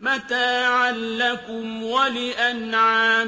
مَتَاعًا لَّكُمْ وَلِأَنْعَامِكُمْ